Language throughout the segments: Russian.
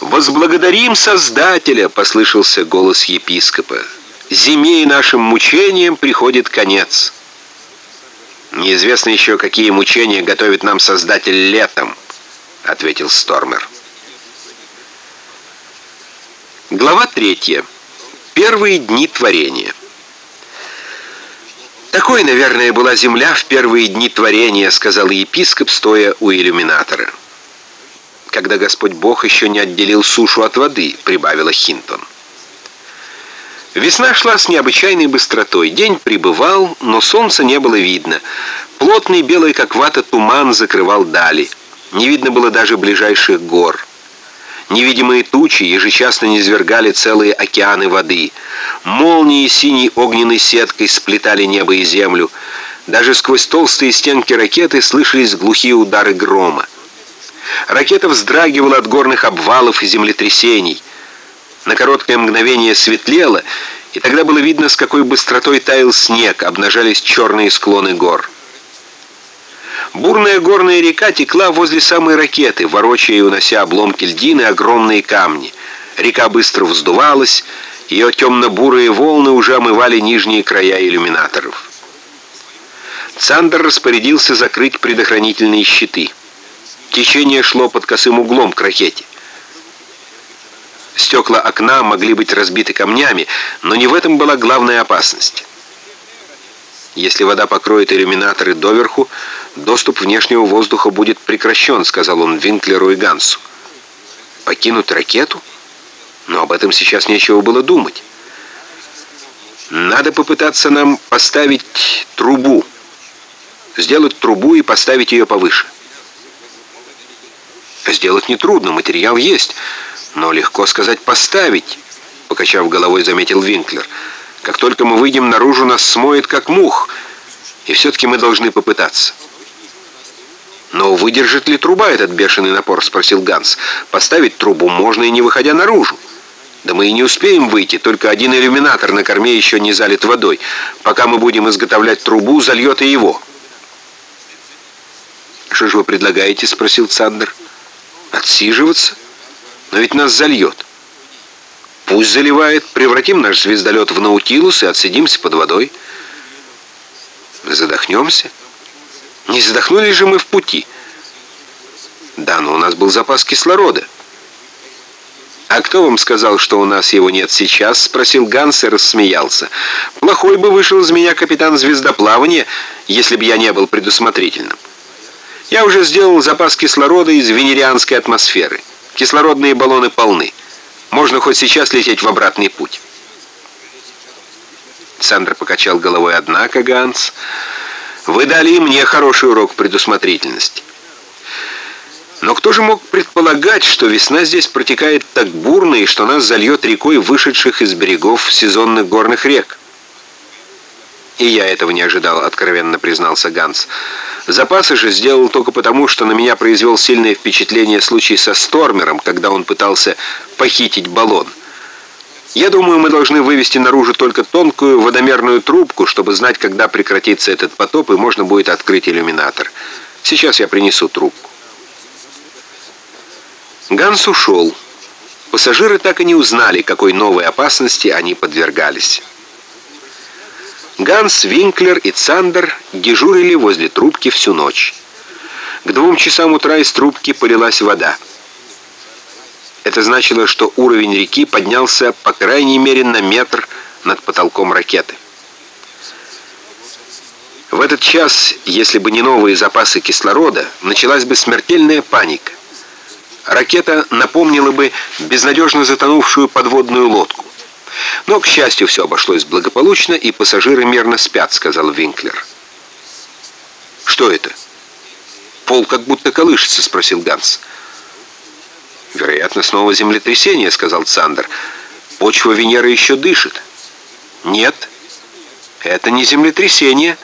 «Возблагодарим Создателя!» — послышался голос епископа. «Зиме и нашим мучениям приходит конец». «Неизвестно еще, какие мучения готовит нам Создатель летом», — ответил Стормер. Глава третья. Первые дни творения. «Такой, наверное, была земля в первые дни творения», — сказал епископ, стоя у иллюминатора. «Когда Господь Бог еще не отделил сушу от воды», — прибавила Хинтон. Весна шла с необычайной быстротой. День прибывал, но солнца не было видно. Плотный белый, как вата, туман закрывал дали. Не видно было даже ближайших гор. Невидимые тучи ежечасно низвергали целые океаны воды. Молнии синей огненной сеткой сплетали небо и землю. Даже сквозь толстые стенки ракеты слышались глухие удары грома. Ракета вздрагивала от горных обвалов и землетрясений. На короткое мгновение светлело, и тогда было видно, с какой быстротой таял снег, обнажались черные склоны гор. Бурная горная река текла возле самой ракеты, ворочая и унося обломки льдины огромные камни. Река быстро вздувалась, ее темно-бурые волны уже омывали нижние края иллюминаторов. Цандер распорядился закрыть предохранительные щиты. Течение шло под косым углом к ракете. Стекла окна могли быть разбиты камнями, но не в этом была главная опасность. Если вода покроет иллюминаторы доверху, доступ внешнего воздуха будет прекращен», — сказал он Винклеру и Гансу. «Покинуть ракету? Но об этом сейчас нечего было думать. Надо попытаться нам поставить трубу. Сделать трубу и поставить ее повыше». «Сделать нетрудно, материал есть, но легко сказать «поставить», — покачав головой, заметил Винклер. «Как только мы выйдем наружу, нас смоет как мух, и все-таки мы должны попытаться». «Но выдержит ли труба этот бешеный напор?» — спросил Ганс. «Поставить трубу можно и не выходя наружу. Да мы и не успеем выйти, только один иллюминатор на корме еще не залит водой. Пока мы будем изготовлять трубу, зальет и его». «Что же вы предлагаете?» — спросил Цандер. «Отсиживаться? Но ведь нас зальет». «Пусть заливает. Превратим наш звездолет в Наутилус и отсидимся под водой». «Задохнемся?» Не задохнулись же мы в пути? Да, но у нас был запас кислорода. «А кто вам сказал, что у нас его нет сейчас?» — спросил Ганс и рассмеялся. «Плохой бы вышел из меня капитан звездоплавания, если бы я не был предусмотрительным. Я уже сделал запас кислорода из венерианской атмосферы. Кислородные баллоны полны. Можно хоть сейчас лететь в обратный путь». Сандра покачал головой, однако, Ганс... Вы дали мне хороший урок предусмотрительности. Но кто же мог предполагать, что весна здесь протекает так бурно и что нас зальет рекой вышедших из берегов сезонных горных рек? И я этого не ожидал, откровенно признался Ганс. Запасы же сделал только потому, что на меня произвел сильное впечатление случай со Стормером, когда он пытался похитить баллон. Я думаю, мы должны вывести наружу только тонкую водомерную трубку, чтобы знать, когда прекратится этот потоп, и можно будет открыть иллюминатор. Сейчас я принесу трубку. Ганс ушел. Пассажиры так и не узнали, какой новой опасности они подвергались. Ганс, Винклер и Цандер дежурили возле трубки всю ночь. К двум часам утра из трубки полилась вода. Это значило, что уровень реки поднялся по крайней мере на метр над потолком ракеты. В этот час, если бы не новые запасы кислорода, началась бы смертельная паника. Ракета напомнила бы безнадежно затонувшую подводную лодку. Но, к счастью, все обошлось благополучно, и пассажиры мирно спят, сказал Винклер. «Что это?» «Пол как будто колышется», — спросил Ганс. «Вероятно, снова землетрясение», — сказал Цандер. «Почва Венеры еще дышит». «Нет, это не землетрясение.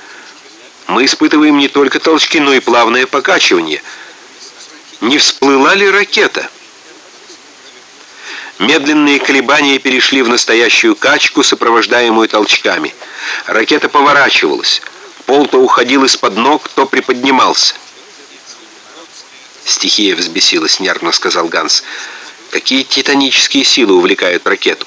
Мы испытываем не только толчки, но и плавное покачивание. Не всплыла ли ракета?» Медленные колебания перешли в настоящую качку, сопровождаемую толчками. Ракета поворачивалась. Пол то уходил из-под ног, то приподнимался. «Стихия взбесилась», — нервно сказал Ганс. Какие титанические силы увлекают ракету?